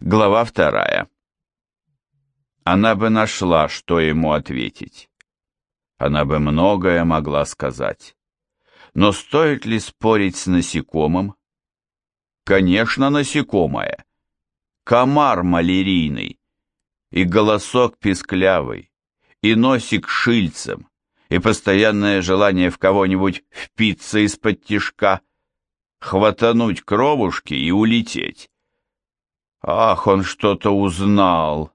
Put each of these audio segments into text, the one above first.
Глава вторая. Она бы нашла, что ему ответить. Она бы многое могла сказать. Но стоит ли спорить с насекомым? Конечно, насекомое. Комар малярийный, и голосок писклявый, и носик шильцем, и постоянное желание в кого-нибудь впиться из-под тишка, хватануть кровушки и улететь. Ах, он что-то узнал.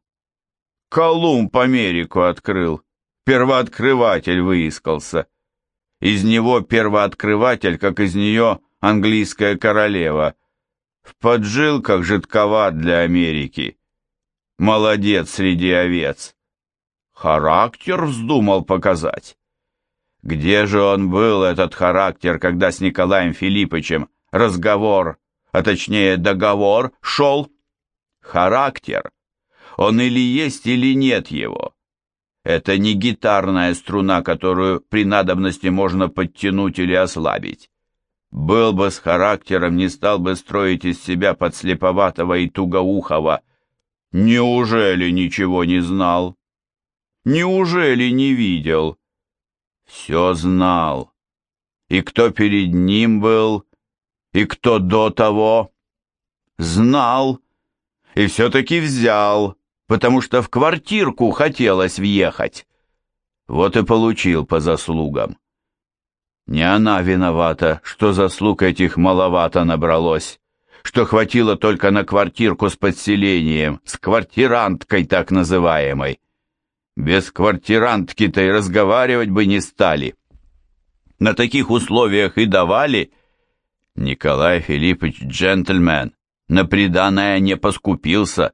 Колумб Америку открыл. Первооткрыватель выискался. Из него первооткрыватель, как из нее английская королева. В поджилках жидковат для Америки. Молодец среди овец. Характер вздумал показать. Где же он был, этот характер, когда с Николаем Филипповичем разговор, а точнее договор, шел? Характер. Он или есть, или нет его. Это не гитарная струна, которую при надобности можно подтянуть или ослабить. Был бы с характером, не стал бы строить из себя подслеповатого и тугоухого. Неужели ничего не знал? Неужели не видел? Все знал. И кто перед ним был, и кто до того. Знал и все-таки взял, потому что в квартирку хотелось въехать. Вот и получил по заслугам. Не она виновата, что заслуг этих маловато набралось, что хватило только на квартирку с подселением, с квартиранткой так называемой. Без квартирантки-то и разговаривать бы не стали. На таких условиях и давали. Николай Филиппович джентльмен, на приданное не поскупился.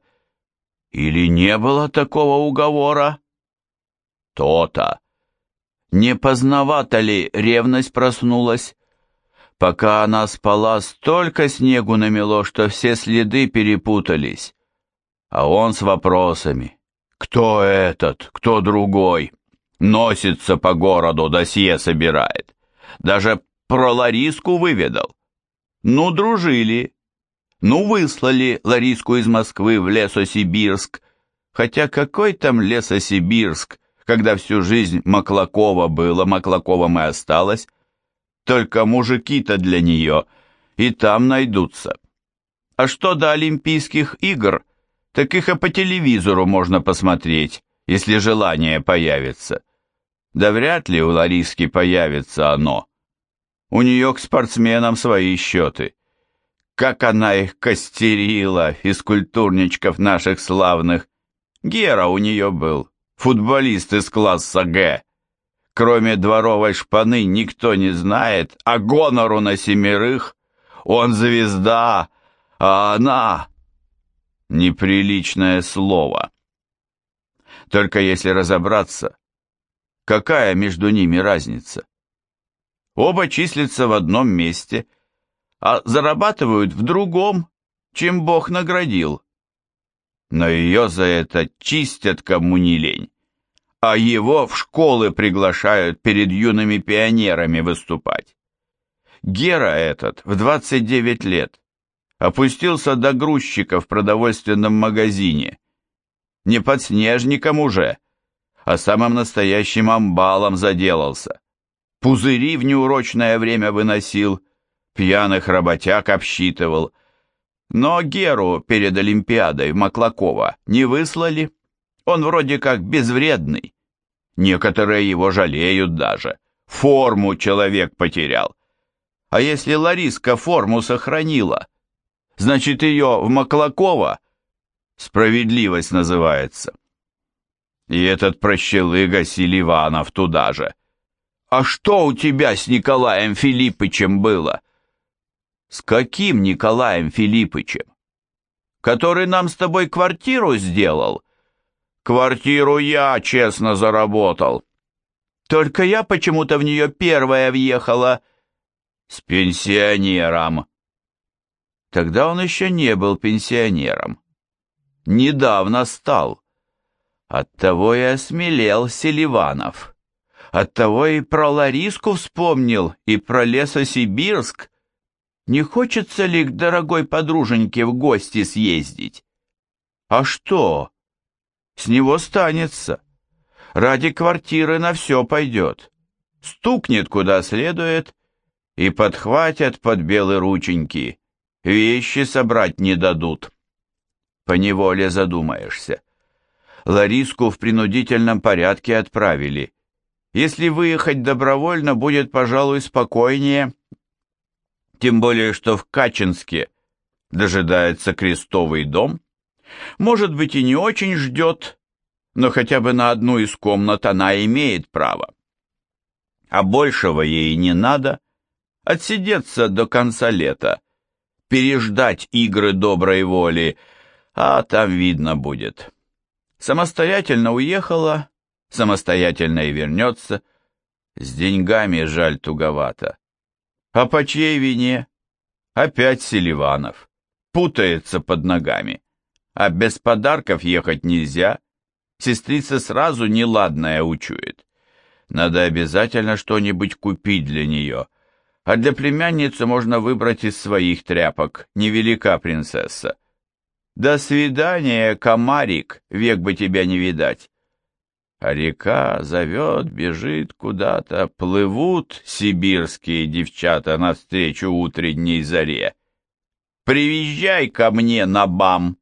Или не было такого уговора? То-то. Не поздновато ли ревность проснулась? Пока она спала, столько снегу намело, что все следы перепутались. А он с вопросами. Кто этот, кто другой? Носится по городу, досье собирает. Даже про Лариску выведал. Ну, дружили, ну, выслали Лариску из Москвы в Лесосибирск. Хотя какой там Лесосибирск, когда всю жизнь Маклакова было, Маклаковым и осталось. Только мужики-то для нее и там найдутся. А что до Олимпийских игр, так их и по телевизору можно посмотреть, если желание появится. Да вряд ли у Лариски появится оно. У нее к спортсменам свои счеты как она их костерила, физкультурничков наших славных. Гера у нее был, футболист из класса Г. Кроме дворовой шпаны никто не знает, а гонору на семерых. Он звезда, а она... Неприличное слово. Только если разобраться, какая между ними разница? Оба числятся в одном месте – а зарабатывают в другом, чем Бог наградил. Но ее за это чистят кому не лень, а его в школы приглашают перед юными пионерами выступать. Гера этот в 29 лет опустился до грузчика в продовольственном магазине. Не подснежником уже, а самым настоящим амбалом заделался. Пузыри в неурочное время выносил, пьяных работяг обсчитывал. Но Геру перед Олимпиадой Маклакова не выслали. Он вроде как безвредный. Некоторые его жалеют даже. Форму человек потерял. А если Лариска форму сохранила, значит ее в Маклакова справедливость называется. И этот прощелыга Селиванов туда же. А что у тебя с Николаем Филиппычем было? С каким Николаем Филиппычем? Который нам с тобой квартиру сделал? Квартиру я честно заработал. Только я почему-то в нее первая въехала. С пенсионером. Тогда он еще не был пенсионером. Недавно стал. Оттого и осмелел Селиванов. Оттого и про Лариску вспомнил, и про Лесосибирск, не хочется ли к дорогой подруженьке в гости съездить? А что? С него станется. Ради квартиры на все пойдет. Стукнет куда следует и подхватят под белые рученьки. Вещи собрать не дадут. Поневоле задумаешься. Лариску в принудительном порядке отправили. Если выехать добровольно, будет, пожалуй, спокойнее. Тем более, что в Качинске дожидается крестовый дом. Может быть, и не очень ждет, но хотя бы на одну из комнат она имеет право. А большего ей не надо. Отсидеться до конца лета, переждать игры доброй воли, а там видно будет. Самостоятельно уехала, самостоятельно и вернется. С деньгами жаль туговато. А по чьей вине? Опять Селиванов. Путается под ногами. А без подарков ехать нельзя. Сестрица сразу неладное учует. Надо обязательно что-нибудь купить для нее. А для племянницы можно выбрать из своих тряпок. Невелика принцесса. До свидания, комарик, век бы тебя не видать. А река зовет, бежит куда-то, плывут сибирские девчата навстречу утренней заре. Привезжай ко мне на бам.